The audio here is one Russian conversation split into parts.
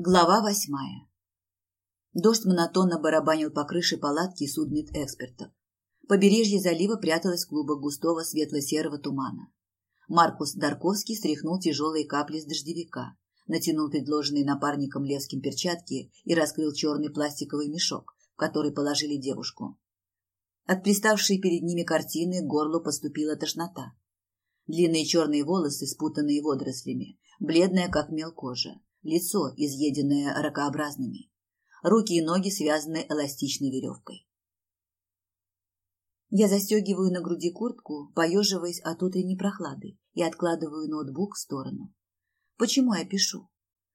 Глава восьмая. Дождь монотонно барабанил по крыше палатки судмедэкспертов. Побережье залива пряталось в клубах густого светло-серого тумана. Маркус Дарковский стряхнул тяжелые капли с дождевика, натянул предложенные напарником Левским перчатки и раскрыл черный пластиковый мешок, в который положили девушку. От приставшей перед ними картины к горлу поступила тошнота. Длинные черные волосы, спутанные водорослями, бледная, как мел кожа, лицо, изъеденное ракообразными, руки и ноги связаны эластичной веревкой. Я застегиваю на груди куртку, поеживаясь от утренней прохлады, и откладываю ноутбук в сторону. Почему я пишу?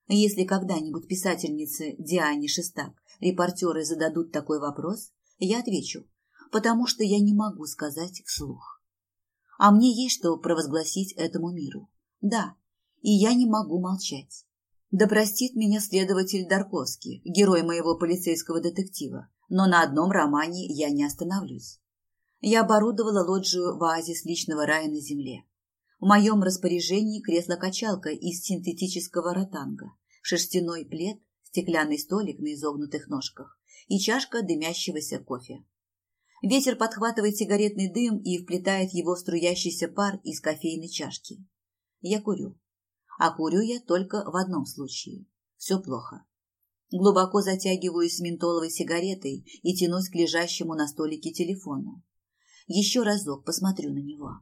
Если когда-нибудь писательнице Диане Шестак репортеры зададут такой вопрос, я отвечу, потому что я не могу сказать вслух. А мне есть что провозгласить этому миру. Да, и я не могу молчать. Да простит меня следователь Дарковский, герой моего полицейского детектива, но на одном романе я не остановлюсь. Я оборудовала лоджию в оазис личного рая на земле. В моем распоряжении кресло-качалка из синтетического ротанга, шерстяной плед, стеклянный столик на изогнутых ножках и чашка дымящегося кофе. Ветер подхватывает сигаретный дым и вплетает его в струящийся пар из кофейной чашки. Я курю. А курю я только в одном случае. Все плохо. Глубоко затягиваюсь ментоловой сигаретой и тянусь к лежащему на столике телефону. Еще разок посмотрю на него.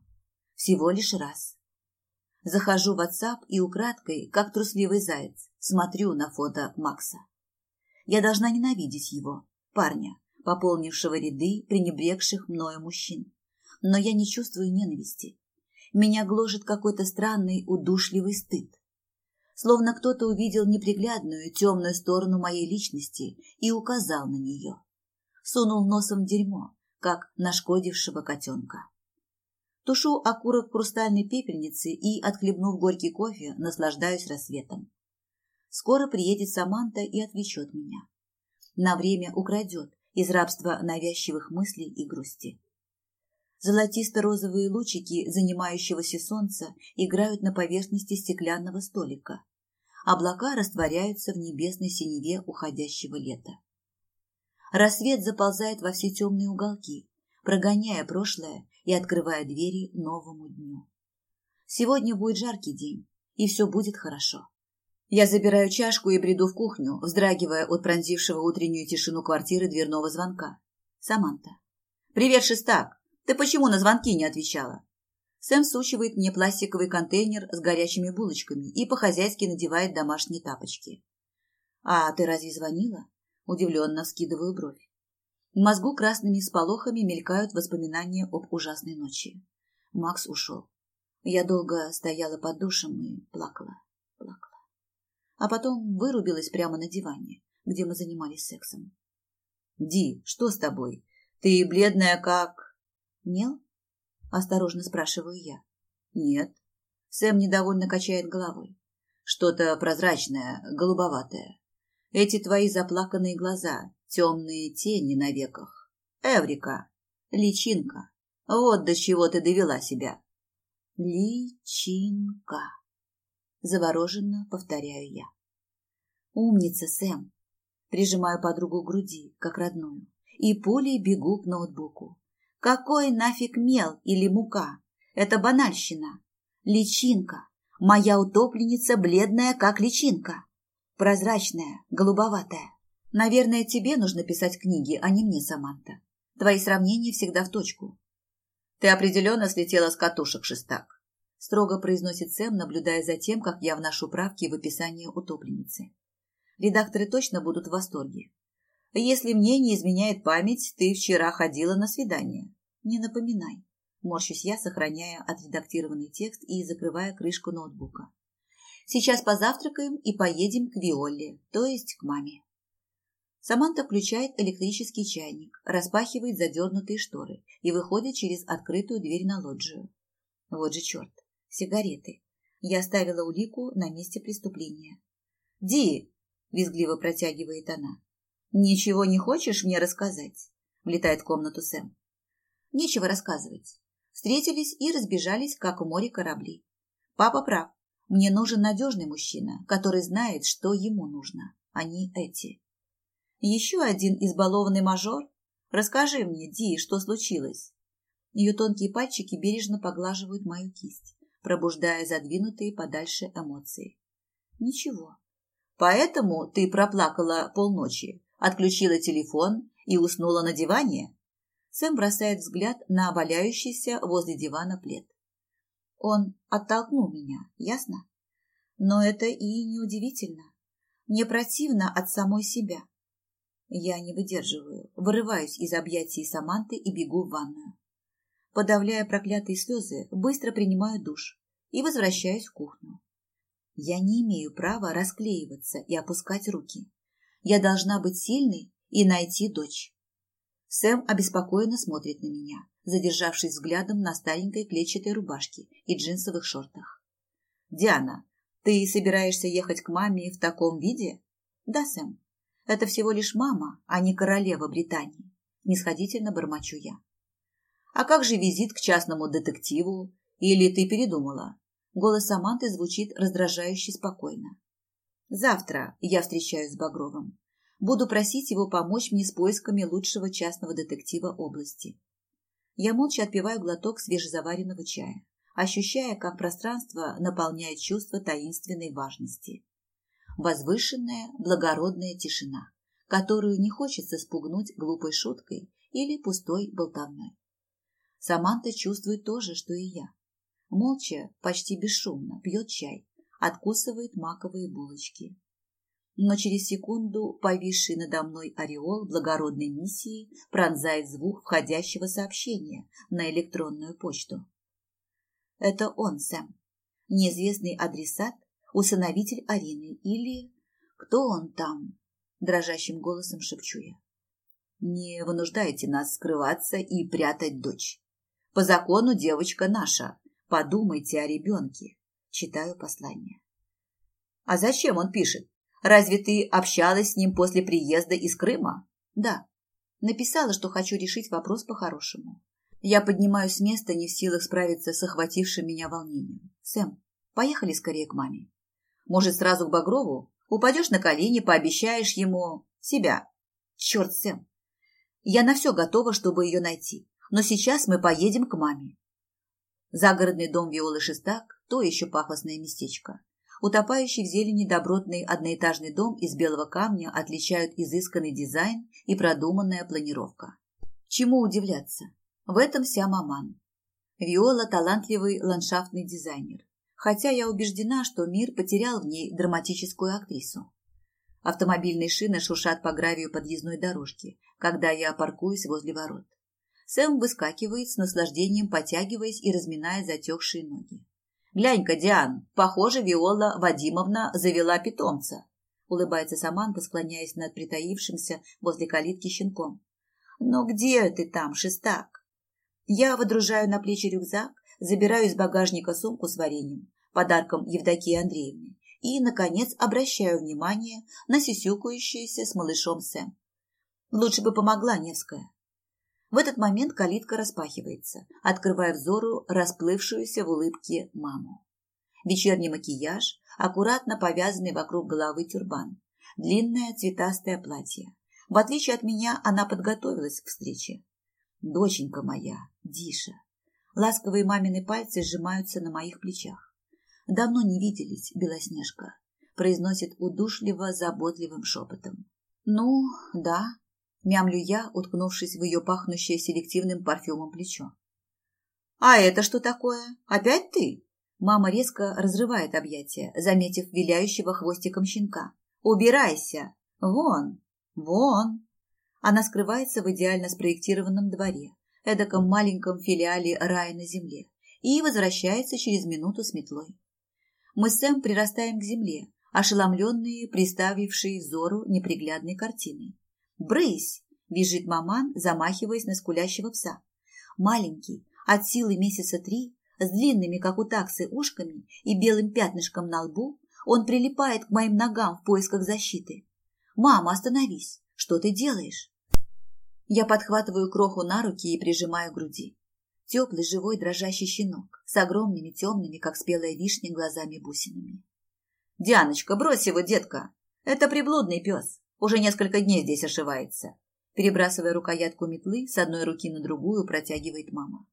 Всего лишь раз. Захожу в WhatsApp и украдкой, как трусливый заяц, смотрю на фото Макса. Я должна ненавидеть его, парня, пополнившего ряды пренебрегших мною мужчин. Но я не чувствую ненависти. Меня гложет какой-то странный, удушливый стыд. Словно кто-то увидел неприглядную, темную сторону моей личности и указал на нее. Сунул носом в дерьмо, как нашкодившего котенка. Тушу окурок в хрустальной пепельнице и, отхлебнув горький кофе, наслаждаюсь рассветом. Скоро приедет Саманта и отвлечет меня. На время украдет из рабства навязчивых мыслей и грусти. Золотисто-розовые лучики занимающегося солнца играют на поверхности стеклянного столика. Облака растворяются в небесной синеве уходящего лета. Рассвет заползает во все темные уголки, прогоняя прошлое и открывая двери новому дню. Сегодня будет жаркий день, и все будет хорошо. Я забираю чашку и бреду в кухню, вздрагивая от пронзившего утреннюю тишину квартиры дверного звонка. Саманта. «Привет, Шестак!» Ты почему на звонки не отвечала? Сэм сучивает мне пластиковый контейнер с горячими булочками и по-хозяйски надевает домашние тапочки. А ты разве звонила? Удивленно вскидываю бровь. В мозгу красными сполохами мелькают воспоминания об ужасной ночи. Макс ушел. Я долго стояла под душем и плакала, плакала. А потом вырубилась прямо на диване, где мы занимались сексом. «Ди, что с тобой? Ты бледная как...» Мел? Осторожно спрашиваю я. Нет. Сэм недовольно качает головой. Что-то прозрачное, голубоватое. Эти твои заплаканные глаза, темные тени на веках. Эврика, личинка. Вот до чего ты довела себя. Личинка. Завороженно повторяю я. Умница, Сэм. Прижимаю подругу к груди, как родную, и пулей бегу к ноутбуку. Какой нафиг мел или мука? Это банальщина. Личинка. Моя утопленница бледная, как личинка. Прозрачная, голубоватая. Наверное, тебе нужно писать книги, а не мне, Саманта. Твои сравнения всегда в точку. Ты определенно слетела с катушек, шестак. Строго произносит Сэм, наблюдая за тем, как я вношу правки в описание утопленницы. Редакторы точно будут в восторге. Если мне не изменяет память, ты вчера ходила на свидание. Не напоминай. Морщусь я, сохраняя отредактированный текст и закрывая крышку ноутбука. Сейчас позавтракаем и поедем к Виоле, то есть к маме. Саманта включает электрический чайник, распахивает задернутые шторы и выходит через открытую дверь на лоджию. Вот же черт, сигареты. Я оставила улику на месте преступления. «Ди!» – визгливо протягивает она. «Ничего не хочешь мне рассказать?» – влетает в комнату Сэм. «Нечего рассказывать. Встретились и разбежались, как в море корабли. Папа прав. Мне нужен надежный мужчина, который знает, что ему нужно, а не эти. Еще один избалованный мажор? Расскажи мне, Ди, что случилось? Ее тонкие пальчики бережно поглаживают мою кисть, пробуждая задвинутые подальше эмоции. Ничего. Поэтому ты проплакала полночи, отключила телефон и уснула на диване? Сэм бросает взгляд на валяющийся возле дивана плед. Он оттолкнул меня, ясно? Но это и неудивительно. Мне противно от самой себя. Я не выдерживаю, вырываюсь из объятий Саманты и бегу в ванную. Подавляя проклятые слезы, быстро принимаю душ и возвращаюсь в кухню. Я не имею права расклеиваться и опускать руки. Я должна быть сильной и найти дочь. Сэм обеспокоенно смотрит на меня, задержавшись взглядом на старенькой клетчатой рубашке и джинсовых шортах. «Диана, ты собираешься ехать к маме в таком виде?» «Да, Сэм. Это всего лишь мама, а не королева Британии», – нисходительно бормочу я. А как же визит к частному детективу? Или ты передумала? Голос Саманты звучит раздражающе спокойно. Завтра я встречаюсь с Багровым. Буду просить его помочь мне с поисками лучшего частного детектива области. Я молча отпиваю глоток свежезаваренного чая, ощущая, как пространство наполняет чувство таинственной важности. Возвышенная, благородная тишина, которую не хочется спугнуть глупой шуткой или пустой болтовной. Саманта чувствует то же, что и я. Молча, почти бесшумно пьет чай, откусывает маковые булочки. Но через секунду повисший надо мной ореол благородной миссии пронзает звук входящего сообщения на электронную почту. Это он, Сэм. Неизвестный адресат, усыновитель Арины или... Кто он там? Дрожащим голосом шепчу я. Не вынуждайте нас скрываться и прятать дочь. По закону девочка наша. Подумайте о ребенке. Читаю послание. А зачем он пишет? Разве ты общалась с ним после приезда из Крыма? Да. Написала, что хочу решить вопрос по-хорошему. Я поднимаюсь с места, не в силах справиться с охватившим меня волнением. Сэм, поехали скорее к маме. Может, сразу к Багрову? Упадешь на колени, пообещаешь ему себя. Черт, Сэм. Я на все готова, чтобы ее найти но сейчас мы поедем к маме. Загородный дом Виолы Шестак – то еще пафосное местечко. Утопающий в зелени добротный одноэтажный дом из белого камня отличают изысканный дизайн и продуманная планировка. Чему удивляться? В этом вся маман. Виола – талантливый ландшафтный дизайнер, хотя я убеждена, что мир потерял в ней драматическую актрису. Автомобильные шины шуршат по гравию подъездной дорожки, когда я паркуюсь возле ворот. Сэм выскакивает с наслаждением, потягиваясь и разминая затекшие ноги. «Глянь-ка, Диан, похоже, Виола Вадимовна завела питомца», улыбается Саманта, склоняясь над притаившимся возле калитки щенком. «Но где ты там, шестак?» Я водружаю на плечи рюкзак, забираю из багажника сумку с вареньем, подарком Евдокии Андреевны, и, наконец, обращаю внимание на сисюкающуюся с малышом Сэм. Лучше бы помогла Невская. В этот момент калитка распахивается, открывая взору расплывшуюся в улыбке маму. Вечерний макияж, аккуратно повязанный вокруг головы тюрбан, длинное цветастое платье. В отличие от меня, она подготовилась к встрече. Доченька моя, Диша. Ласковые мамины пальцы сжимаются на моих плечах. Давно не виделись, Белоснежка, произносит удушливо заботливым шепотом. Ну, да, Мямлю я, уткнувшись в ее пахнущее селективным парфюмом плечо. «А это что такое? Опять ты?» Мама резко разрывает объятия, заметив виляющего хвостиком щенка. «Убирайся! Вон! Вон!» Она скрывается в идеально спроектированном дворе, эдаком маленьком филиале рая на земле, и возвращается через минуту с метлой. Мы с Сэм прирастаем к земле, ошеломленные, приставившие взору неприглядной картиной. «Брысь!» – визжит маман, замахиваясь на скулящего пса. Маленький, от силы месяца три, с длинными, как у таксы, ушками и белым пятнышком на лбу, он прилипает к моим ногам в поисках защиты. «Мама, остановись! Что ты делаешь?» Я подхватываю кроху на руки и прижимаю к груди. Теплый, живой, дрожащий щенок с огромными темными, как спелая вишня, глазами-бусинами. «Дианочка, брось его, детка! Это приблудный пес. Уже несколько дней здесь ошивается». Перебрасывая рукоятку метлы с одной руки на другую, протягивает мама.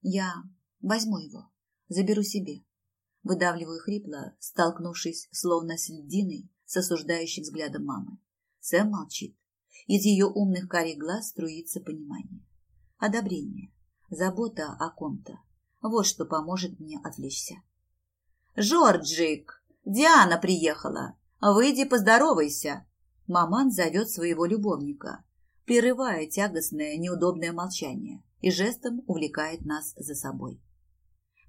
«Я возьму его, заберу себе». Выдавливаю хрипло, столкнувшись, словно с льдиной, с осуждающим взглядом мамы. Сэм молчит. Из ее умных карих глаз струится понимание. Одобрение. Забота о ком-то. Вот что поможет мне отвлечься. «Жорджик! Диана приехала! Выйди, поздоровайся!» Маман зовет своего любовника, прерывая тягостное, неудобное молчание и жестом увлекает нас за собой.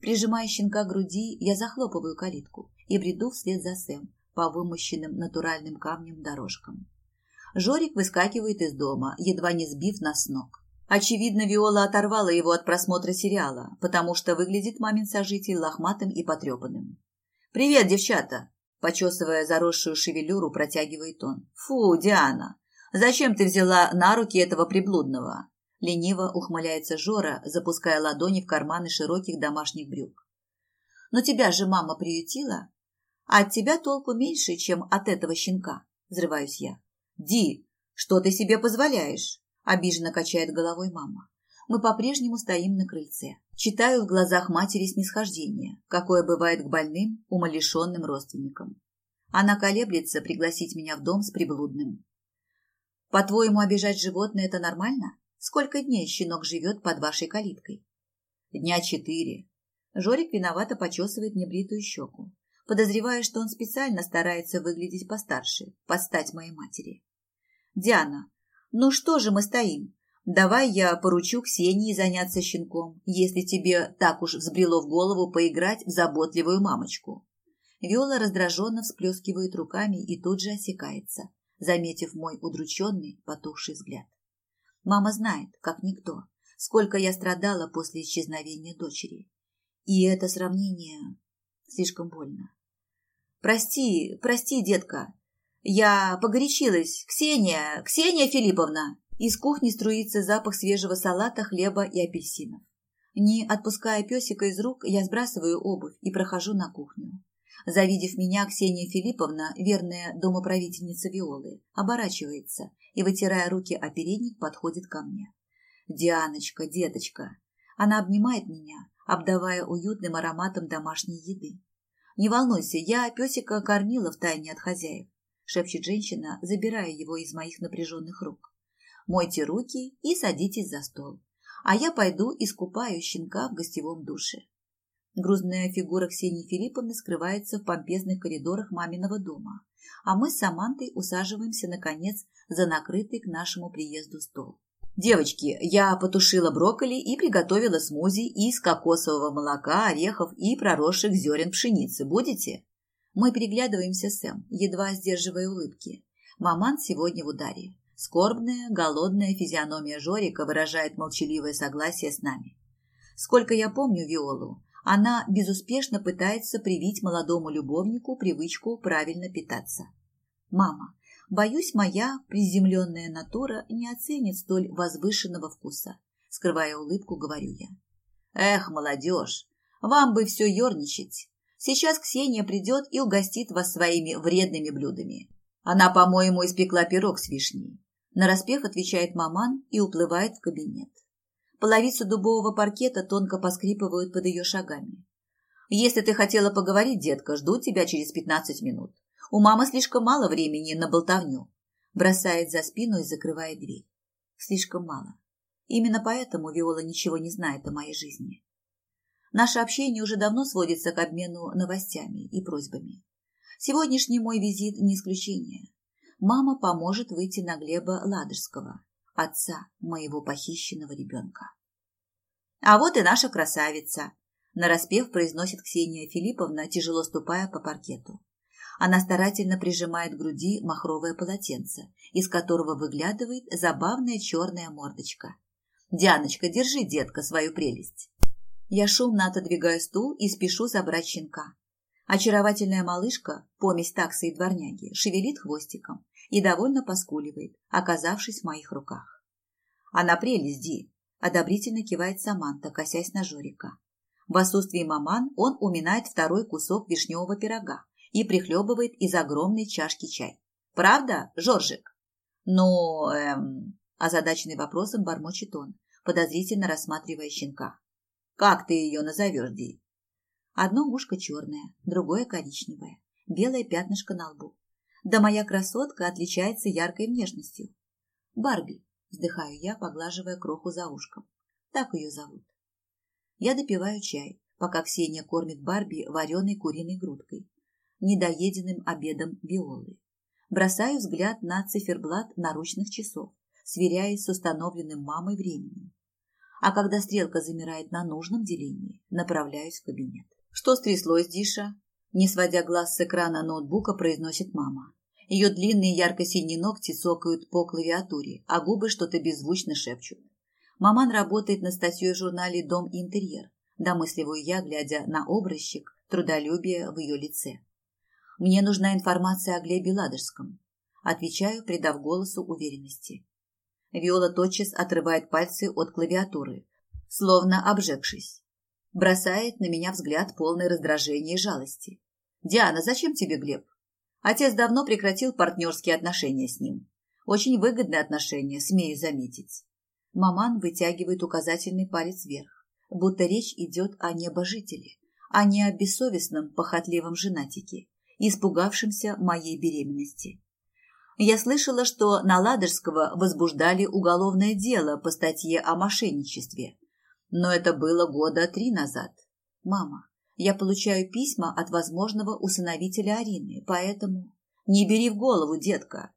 Прижимая щенка к груди, я захлопываю калитку и бреду вслед за Сэм по вымощенным натуральным камнем дорожкам. Жорик выскакивает из дома, едва не сбив нас с ног. Очевидно, Виола оторвала его от просмотра сериала, потому что выглядит мамин сожитель лохматым и потрепанным. «Привет, девчата!» Почесывая заросшую шевелюру, протягивает он. «Фу, Диана! Зачем ты взяла на руки этого приблудного?» Лениво ухмыляется Жора, запуская ладони в карманы широких домашних брюк. «Но тебя же мама приютила, а от тебя толку меньше, чем от этого щенка», – взрываюсь я. «Ди, что ты себе позволяешь?» Обиженно качает головой мама. Мы по-прежнему стоим на крыльце. Читаю в глазах матери снисхождение, какое бывает к больным, умалишенным родственникам. Она колеблется пригласить меня в дом с приблудным. По-твоему, обижать животное – это нормально? Сколько дней щенок живет под вашей калиткой? Дня четыре. Жорик виновато почесывает небритую щеку, подозревая, что он специально старается выглядеть постарше, подстать моей матери. Диана, ну что же мы стоим? Давай я поручу Ксении заняться щенком, если тебе так уж взбрело в голову поиграть в заботливую мамочку. Виола раздраженно всплескивает руками и тут же осекается, заметив мой удрученный, потухший взгляд. Мама знает, как никто, сколько я страдала после исчезновения дочери. И это сравнение слишком больно. Прости, прости, детка, я погорячилась. Ксения, Ксения Филипповна. Из кухни струится запах свежего салата, хлеба и апельсинов. Не отпуская песика из рук, я сбрасываю обувь и прохожу на кухню. Завидев меня, Ксения Филипповна, верная домоправительница Виолы, оборачивается и, вытирая руки о передник, подходит ко мне. «Дианочка, деточка!» Она обнимает меня, обдавая уютным ароматом домашней еды. «Не волнуйся, я песика кормила втайне от хозяев шепчет женщина, забирая его из моих напряженных рук. Мойте руки и садитесь за стол. А я пойду искупаю щенка в гостевом душе. Грузная фигура Ксении Филипповны скрывается в помпезных коридорах маминого дома, а мы с Самантой усаживаемся, наконец, за накрытый к нашему приезду стол. «Девочки, я потушила брокколи и приготовила смузи из кокосового молока, орехов и проросших зерен пшеницы. Будете?» Мы переглядываемся с Сэм, едва сдерживая улыбки. Маман сегодня в ударе. Скорбная, голодная физиономия Жорика выражает молчаливое согласие с нами. Сколько я помню Виолу, она безуспешно пытается привить молодому любовнику привычку правильно питаться. «Мама, боюсь, моя приземленная натура не оценит столь возвышенного вкуса», скрывая улыбку, говорю я. «Эх, молодежь, вам бы все ерничать. Сейчас Ксения придет и угостит вас своими вредными блюдами. Она, по-моему, испекла пирог с вишней. Нараспев отвечает маман и уплывает в кабинет. Половицы дубового паркета тонко поскрипывают под ее шагами. «Если ты хотела поговорить, детка, жду тебя через пятнадцать минут. У мамы слишком мало времени на болтовню». Бросает за спину и закрывает дверь. Слишком мало. Именно поэтому Виола ничего не знает о моей жизни. Наше общение уже давно сводится к обмену новостями и просьбами. Сегодняшний мой визит не исключение. Мама поможет выйти на Глеба Ладожского, отца моего похищенного ребенка. А вот и наша красавица, нараспев произносит Ксения Филипповна, тяжело ступая по паркету. Она старательно прижимает к груди махровое полотенце, из которого выглядывает забавная черная мордочка. «Дианочка, держи, детка, свою прелесть!» Я шумно отодвигаю стул и спешу забрать щенка. Очаровательная малышка, помесь таксы и дворняги, шевелит хвостиком и довольно поскуливает, оказавшись в моих руках. Она прелесть, Ди. Одобрительно кивает Саманта, косясь на Жорика. В отсутствии маман он уминает второй кусок вишневого пирога и прихлебывает из огромной чашки чай. «Правда, Жоржик?» «Ну, эм...» – озадаченный вопросом бормочет он, подозрительно рассматривая щенка. «Как ты ее назовешь, Ди?» Одно ушко черное, другое коричневое, белое пятнышко на лбу. Да моя красотка отличается яркой внешностью. Барби, вздыхаю я, поглаживая кроху за ушком. Так ее зовут. Я допиваю чай, пока Ксения кормит Барби вареной куриной грудкой, недоеденным обедом Виолы. Бросаю взгляд на циферблат наручных часов, сверяясь с установленным мамой временем. А когда стрелка замирает на нужном делении, направляюсь в кабинет. «Что стряслось, Диша?» Не сводя глаз с экрана ноутбука, произносит мама. Ее длинные ярко-синие ногти цокают по клавиатуре, а губы что-то беззвучно шепчут. Маман работает на статье в журнале «Дом и интерьер», домысливаю я, глядя на образчик трудолюбия в ее лице. Мне нужна информация о Глебе Ладожском. Отвечаю, придав голосу уверенности. Виола тотчас отрывает пальцы от клавиатуры, словно обжегшись. Бросает на меня взгляд полный раздражения и жалости. «Диана, зачем тебе Глеб?» Отец давно прекратил партнерские отношения с ним. Очень выгодные отношения, смею заметить. Маман вытягивает указательный палец вверх, будто речь идет о небожителе, а не о бессовестном, похотливом женатике испугавшимся моей беременности. Я слышала, что на Ладожского возбуждали уголовное дело по статье о мошенничестве. Но это было года три назад. Мама, я получаю письма от возможного усыновителя Арины, поэтому... Не бери в голову, детка.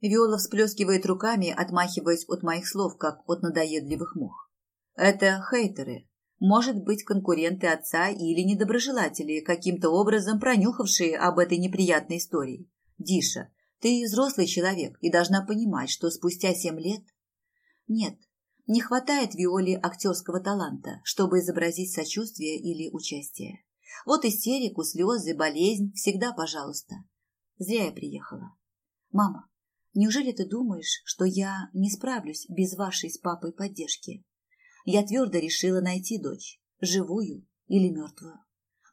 Виола всплескивает руками, отмахиваясь от моих слов, как от надоедливых мух. Это хейтеры, может быть, конкуренты отца или недоброжелатели, каким-то образом пронюхавшие об этой неприятной истории. Диша, ты взрослый человек и должна понимать, что спустя семь лет... Нет, не хватает Виоле актерского таланта, чтобы изобразить сочувствие или участие. Вот истерику, слезы, болезнь, всегда пожалуйста. Зря я приехала. Мама, неужели ты думаешь, что я не справлюсь без вашей с папой поддержки? Я твердо решила найти дочь, живую или мертвую.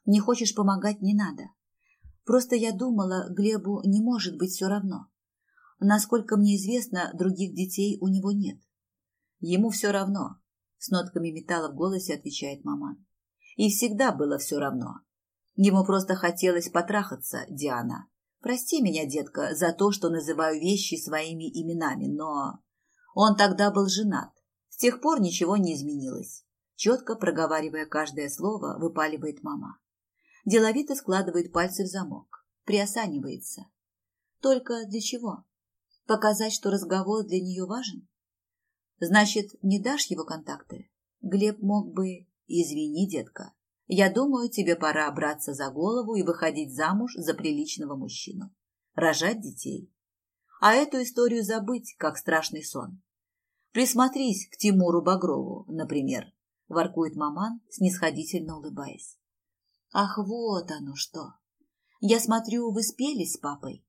Не хочешь помогать – не надо. Просто я думала, Глебу не может быть все равно. Насколько мне известно, других детей у него нет. Ему все равно, с нотками металла в голосе отвечает маман. И всегда было все равно. Ему просто хотелось потрахаться, Диана. Прости меня, детка, за то, что называю вещи своими именами, но... Он тогда был женат. С тех пор ничего не изменилось. Четко проговаривая каждое слово, выпаливает мама. Деловито складывает пальцы в замок. Приосанивается. Только для чего? Показать, что разговор для нее важен? Значит, не дашь его контакты? Глеб мог бы... Извини, детка. Я думаю, тебе пора браться за голову и выходить замуж за приличного мужчину. Рожать детей. А эту историю забыть, как страшный сон. Присмотрись к Тимуру Багрову, например, воркует маман, снисходительно улыбаясь. Ах, вот оно что. Я смотрю, вы спели с папой?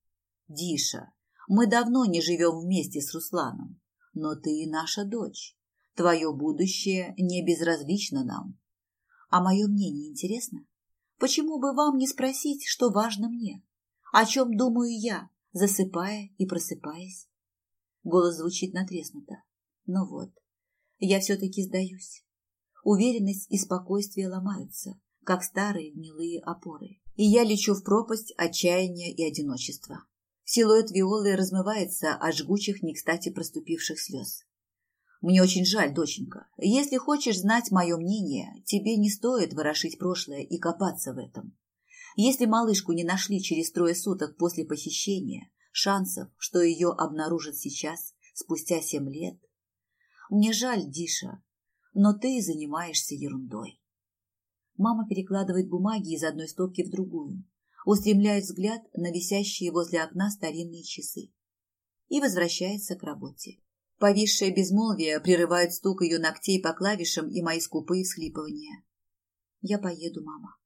Диша, мы давно не живем вместе с Русланом, но ты наша дочь. Твое будущее не безразлично нам. А мое мнение интересно? Почему бы вам не спросить, что важно мне? О чем думаю я, засыпая и просыпаясь? Голос звучит натреснуто. Но вот, я все-таки сдаюсь. Уверенность и спокойствие ломаются, как старые гнилые опоры. И я лечу в пропасть отчаяния и одиночества. Силуэт Виолы размывается от жгучих, не кстати проступивших слез. Мне очень жаль, доченька. Если хочешь знать мое мнение, тебе не стоит ворошить прошлое и копаться в этом. Если малышку не нашли через трое суток после похищения, шансов, что ее обнаружат сейчас, спустя семь лет, мне жаль, Диша, но ты занимаешься ерундой. Мама перекладывает бумаги из одной стопки в другую, устремляет взгляд на висящие возле окна старинные часы и возвращается к работе. Повисшее безмолвие прерывает стук ее ногтей по клавишам и мои скупые всхлипывания. Я поеду, мама.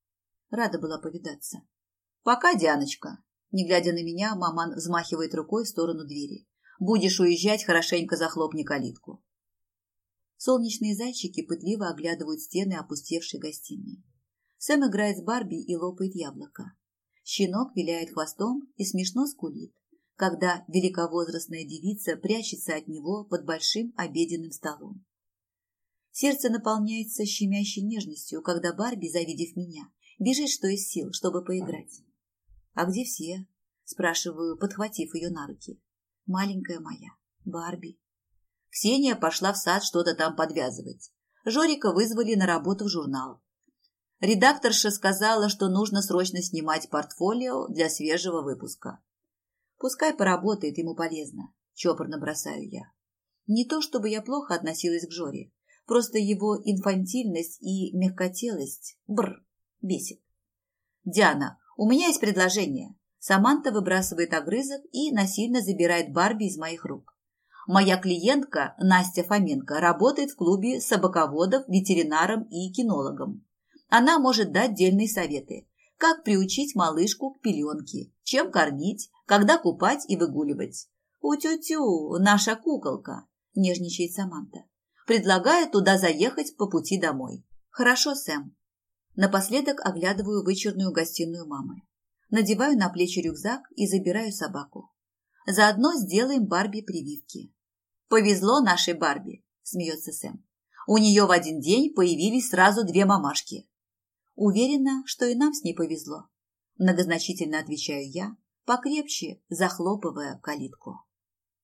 Рада была повидаться. Пока, Дианочка. Не глядя на меня, маман взмахивает рукой в сторону двери. Будешь уезжать, хорошенько захлопни калитку. Солнечные зайчики пытливо оглядывают стены опустевшей гостиной. Сэм играет с Барби и лопает яблоко. Щенок виляет хвостом и смешно скулит, когда великовозрастная девица прячется от него под большим обеденным столом. Сердце наполняется щемящей нежностью, когда Барби, завидев меня, бежит что из сил, чтобы поиграть. «А где все?» – спрашиваю, подхватив ее на руки. «Маленькая моя, Барби». Ксения пошла в сад что-то там подвязывать. Жорика вызвали на работу в журнал. Редакторша сказала, что нужно срочно снимать портфолио для свежего выпуска. Пускай поработает, ему полезно. Чопорно бросаю я. Не то, чтобы я плохо относилась к Жоре. Просто его инфантильность и мягкотелость, бр, бесит. «Диана, у меня есть предложение». Саманта выбрасывает огрызок и насильно забирает Барби из моих рук. Моя клиентка Настя Фоменко работает в клубе собаководов, ветеринаром и кинологом. Она может дать дельные советы, как приучить малышку к пеленке, чем кормить, когда купать и выгуливать. «У-тю-тю, наша куколка!» – нежничает Саманта. Предлагаю туда заехать по пути домой. Хорошо, Сэм. Напоследок оглядываю вычурную гостиную мамы. Надеваю на плечи рюкзак и забираю собаку. Заодно сделаем Барби прививки. Повезло нашей Барби, смеется Сэм. У нее в один день появились сразу две мамашки. Уверена, что и нам с ней повезло. Многозначительно отвечаю я, покрепче захлопывая калитку.